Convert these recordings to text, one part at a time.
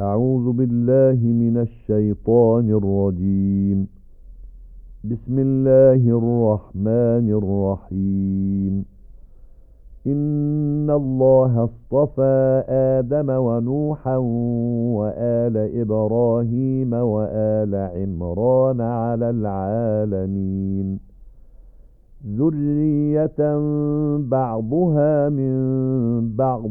أعوذ بالله من الشيطان الرجيم. بسم الله الرحمن الرحيم. إن الله اصطفى آدم ونوحا وآل إبراهيم وآل عمران على العالمين. ذرية بعضها من بعض.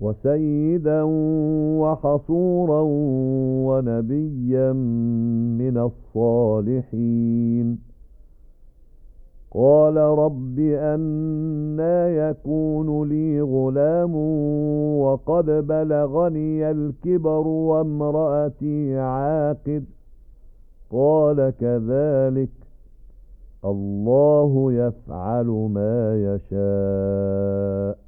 وسيدا وحصورا ونبيا من الصالحين. قال رب أنا يكون لي غلام وقد بلغني الكبر وامرأتي عاقر قال كذلك الله يفعل ما يشاء.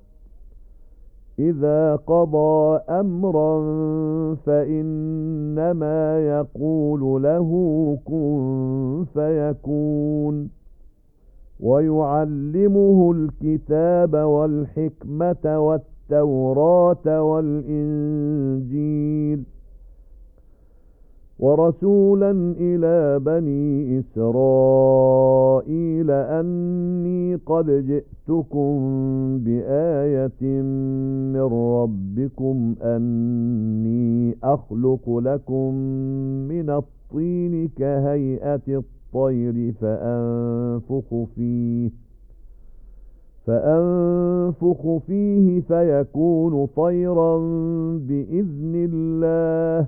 إذا قضى أمرا فإنما يقول له كن فيكون. ويعلمه الكتاب والحكمة والتوراة والإنجيل. ورسولا إلى بني إسرائيل أني قد جئتكم بآية من ربكم أني أخلق لكم من الطين كهيئة الطير فأنفخ فيه فأنفخ فيه فيكون طيرا بإذن الله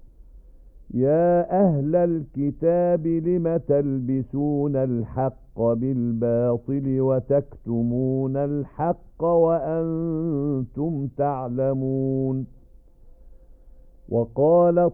يا أهل الكتاب لم تلبسون الحق بالباطل وتكتمون الحق وأنتم تعلمون وقالت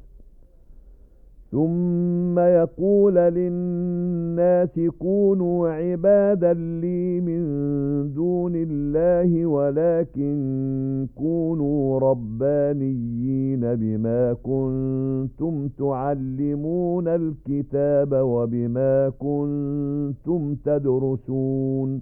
ثم يقول للناس كونوا عبادا لي من دون الله ولكن كونوا ربانيين بما كنتم تعلمون الكتاب وبما كنتم تدرسون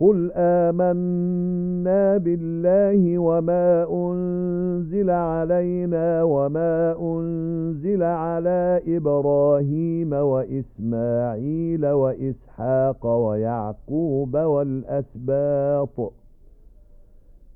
قل آمنا بالله وما أنزل علينا وما أنزل على إبراهيم وإسماعيل وإسحاق ويعقوب والأسباط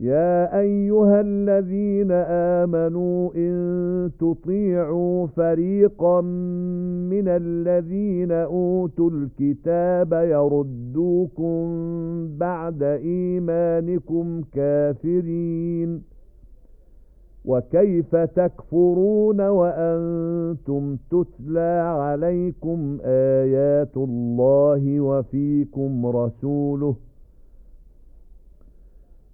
يا أيها الذين آمنوا إن تطيعوا فريقا من الذين أوتوا الكتاب يردوكم بعد إيمانكم كافرين وكيف تكفرون وأنتم تتلى عليكم آيات الله وفيكم رسوله